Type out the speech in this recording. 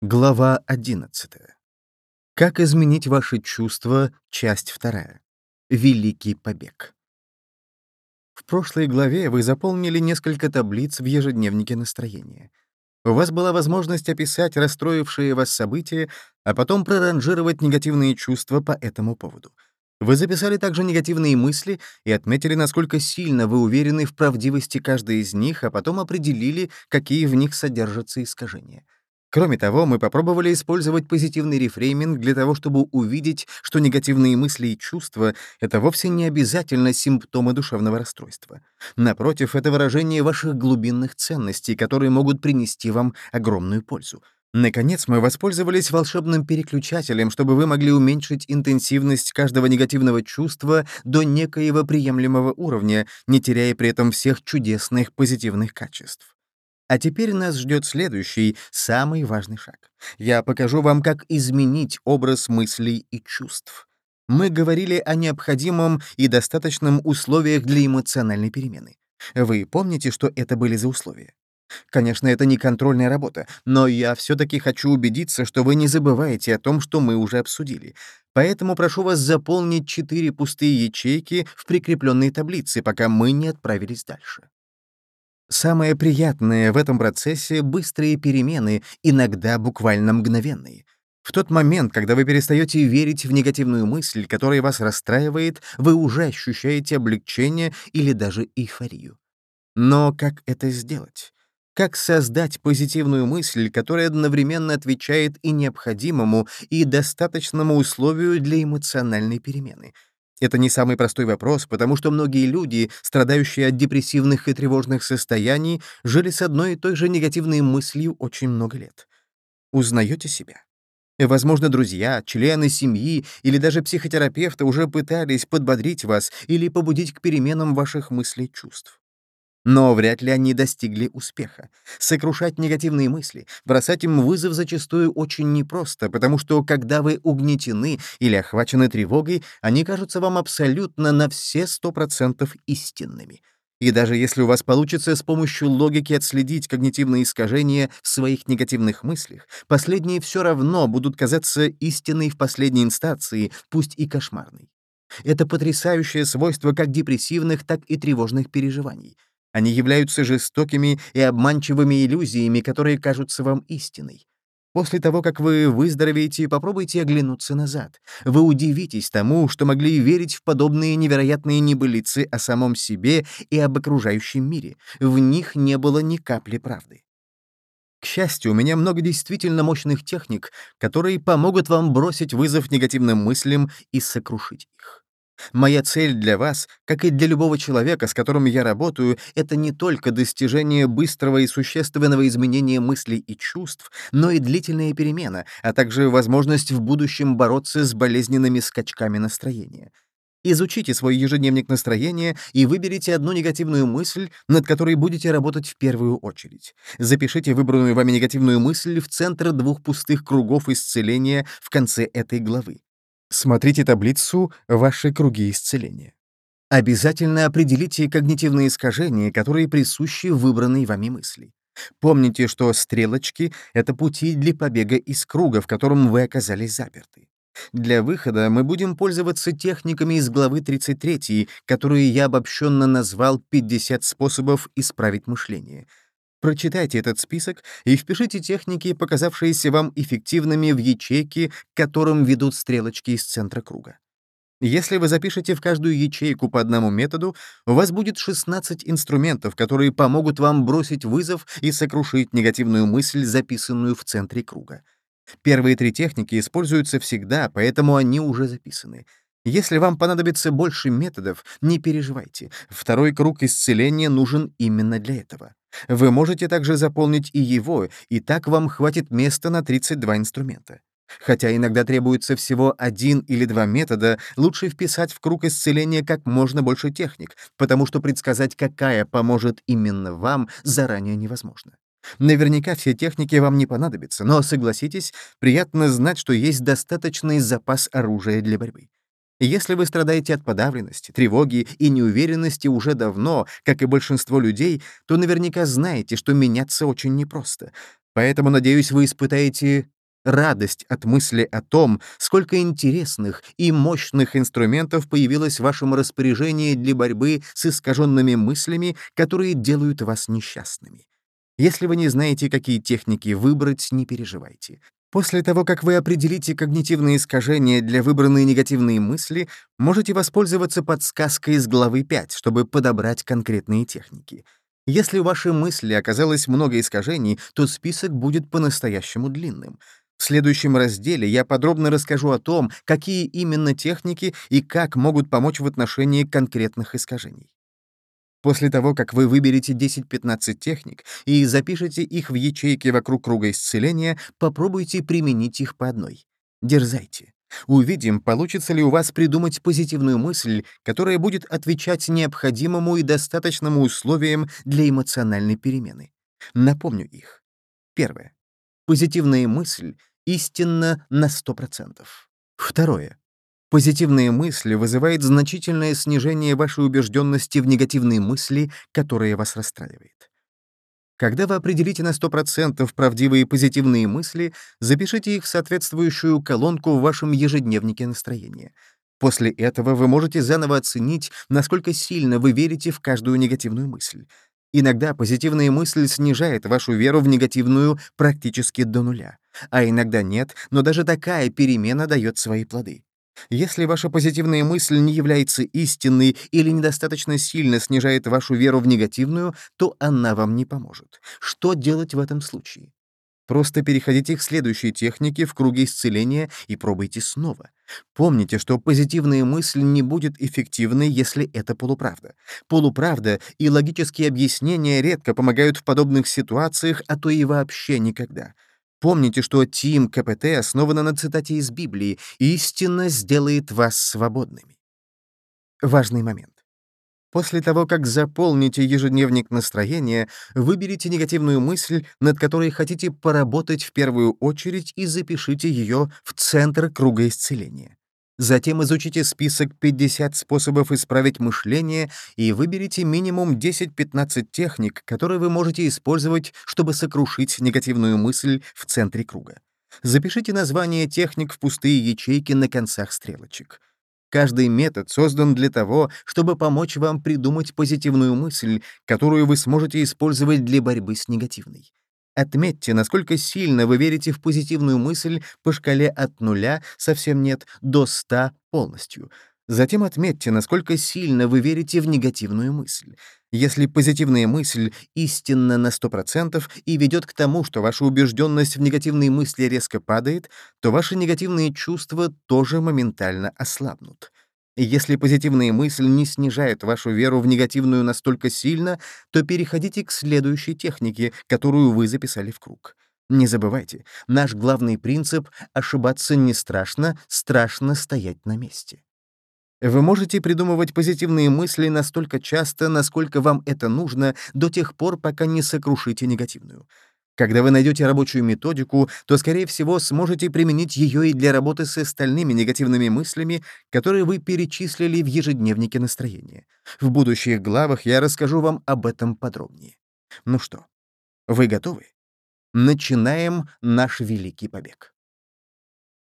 Глава 11. Как изменить ваши чувства? Часть вторая. Великий побег. В прошлой главе вы заполнили несколько таблиц в ежедневнике настроения. У вас была возможность описать расстроившие вас события, а потом проранжировать негативные чувства по этому поводу. Вы записали также негативные мысли и отметили, насколько сильно вы уверены в правдивости каждой из них, а потом определили, какие в них содержатся искажения. Кроме того, мы попробовали использовать позитивный рефрейминг для того, чтобы увидеть, что негативные мысли и чувства — это вовсе не обязательно симптомы душевного расстройства. Напротив, это выражение ваших глубинных ценностей, которые могут принести вам огромную пользу. Наконец, мы воспользовались волшебным переключателем, чтобы вы могли уменьшить интенсивность каждого негативного чувства до некоего приемлемого уровня, не теряя при этом всех чудесных позитивных качеств. А теперь нас ждет следующий, самый важный шаг. Я покажу вам, как изменить образ мыслей и чувств. Мы говорили о необходимом и достаточном условиях для эмоциональной перемены. Вы помните, что это были за условия? Конечно, это не контрольная работа, но я все-таки хочу убедиться, что вы не забываете о том, что мы уже обсудили. Поэтому прошу вас заполнить четыре пустые ячейки в прикрепленной таблице, пока мы не отправились дальше. Самое приятное в этом процессе — быстрые перемены, иногда буквально мгновенные. В тот момент, когда вы перестаете верить в негативную мысль, которая вас расстраивает, вы уже ощущаете облегчение или даже эйфорию. Но как это сделать? Как создать позитивную мысль, которая одновременно отвечает и необходимому, и достаточному условию для эмоциональной перемены — это не самый простой вопрос, потому что многие люди, страдающие от депрессивных и тревожных состояний, жили с одной и той же негативной мыслью очень много лет. Узнаете себя? Возможно, друзья, члены семьи или даже психотерапевты уже пытались подбодрить вас или побудить к переменам ваших мыслей чувств. Но вряд ли они достигли успеха. Сокрушать негативные мысли, бросать им вызов зачастую очень непросто, потому что, когда вы угнетены или охвачены тревогой, они кажутся вам абсолютно на все сто процентов истинными. И даже если у вас получится с помощью логики отследить когнитивные искажения в своих негативных мыслях, последние все равно будут казаться истинной в последней инстанции, пусть и кошмарной. Это потрясающее свойство как депрессивных, так и тревожных переживаний — они являются жестокими и обманчивыми иллюзиями, которые кажутся вам истиной. После того, как вы выздоровеете, попробуйте оглянуться назад. Вы удивитесь тому, что могли верить в подобные невероятные небылицы о самом себе и об окружающем мире. В них не было ни капли правды. К счастью, у меня много действительно мощных техник, которые помогут вам бросить вызов негативным мыслям и сокрушить их. Моя цель для вас, как и для любого человека, с которым я работаю, это не только достижение быстрого и существенного изменения мыслей и чувств, но и длительная перемена, а также возможность в будущем бороться с болезненными скачками настроения. Изучите свой ежедневник настроения и выберите одну негативную мысль, над которой будете работать в первую очередь. Запишите выбранную вами негативную мысль в центр двух пустых кругов исцеления в конце этой главы. Смотрите таблицу «Ваши круги исцеления». Обязательно определите когнитивные искажения, которые присущи выбранной вами мысли. Помните, что стрелочки — это пути для побега из круга, в котором вы оказались заперты. Для выхода мы будем пользоваться техниками из главы 33, которые я обобщенно назвал «50 способов исправить мышление», Прочитайте этот список и впишите техники, показавшиеся вам эффективными в ячейки, к которым ведут стрелочки из центра круга. Если вы запишете в каждую ячейку по одному методу, у вас будет 16 инструментов, которые помогут вам бросить вызов и сокрушить негативную мысль, записанную в центре круга. Первые три техники используются всегда, поэтому они уже записаны. Если вам понадобится больше методов, не переживайте. Второй круг исцеления нужен именно для этого. Вы можете также заполнить и его, и так вам хватит места на 32 инструмента. Хотя иногда требуется всего один или два метода, лучше вписать в круг исцеления как можно больше техник, потому что предсказать, какая поможет именно вам, заранее невозможно. Наверняка все техники вам не понадобятся, но, согласитесь, приятно знать, что есть достаточный запас оружия для борьбы. Если вы страдаете от подавленности, тревоги и неуверенности уже давно, как и большинство людей, то наверняка знаете, что меняться очень непросто. Поэтому, надеюсь, вы испытаете радость от мысли о том, сколько интересных и мощных инструментов появилось в вашем распоряжении для борьбы с искаженными мыслями, которые делают вас несчастными. Если вы не знаете, какие техники выбрать, не переживайте. После того, как вы определите когнитивные искажения для выбранной негативные мысли, можете воспользоваться подсказкой из главы 5, чтобы подобрать конкретные техники. Если в вашей мысли оказалось много искажений, то список будет по-настоящему длинным. В следующем разделе я подробно расскажу о том, какие именно техники и как могут помочь в отношении конкретных искажений. После того, как вы выберете 10-15 техник и запишете их в ячейки вокруг круга исцеления, попробуйте применить их по одной. Дерзайте. Увидим, получится ли у вас придумать позитивную мысль, которая будет отвечать необходимому и достаточному условиям для эмоциональной перемены. Напомню их. Первое. Позитивная мысль истинна на 100%. Второе. Позитивные мысли вызывают значительное снижение вашей убежденности в негативные мысли, которые вас расстраивает. Когда вы определите на 100% правдивые позитивные мысли, запишите их в соответствующую колонку в вашем ежедневнике настроения. После этого вы можете заново оценить, насколько сильно вы верите в каждую негативную мысль. Иногда позитивная мысль снижает вашу веру в негативную практически до нуля. А иногда нет, но даже такая перемена дает свои плоды. Если ваша позитивная мысль не является истинной или недостаточно сильно снижает вашу веру в негативную, то она вам не поможет. Что делать в этом случае? Просто переходите к следующей технике в круге исцеления и пробуйте снова. Помните, что позитивная мысль не будет эффективной, если это полуправда. Полуправда и логические объяснения редко помогают в подобных ситуациях, а то и вообще никогда. Помните, что Тим КПТ основана на цитате из Библии «Истина сделает вас свободными». Важный момент. После того, как заполните ежедневник настроения, выберите негативную мысль, над которой хотите поработать в первую очередь и запишите ее в центр круга исцеления. Затем изучите список 50 способов исправить мышление и выберите минимум 10-15 техник, которые вы можете использовать, чтобы сокрушить негативную мысль в центре круга. Запишите название техник в пустые ячейки на концах стрелочек. Каждый метод создан для того, чтобы помочь вам придумать позитивную мысль, которую вы сможете использовать для борьбы с негативной. Отметьте, насколько сильно вы верите в позитивную мысль по шкале от нуля совсем нет до 100 полностью. Затем отметьте, насколько сильно вы верите в негативную мысль. Если позитивная мысль истинна на 100% и ведет к тому, что ваша убежденность в негативной мысли резко падает, то ваши негативные чувства тоже моментально ослабнут. И если позитивная мысль не снижает вашу веру в негативную настолько сильно, то переходите к следующей технике, которую вы записали в круг. Не забывайте, наш главный принцип — ошибаться не страшно, страшно стоять на месте. Вы можете придумывать позитивные мысли настолько часто, насколько вам это нужно, до тех пор, пока не сокрушите негативную. Когда вы найдете рабочую методику, то, скорее всего, сможете применить ее и для работы с остальными негативными мыслями, которые вы перечислили в ежедневнике настроения. В будущих главах я расскажу вам об этом подробнее. Ну что, вы готовы? Начинаем наш великий побег.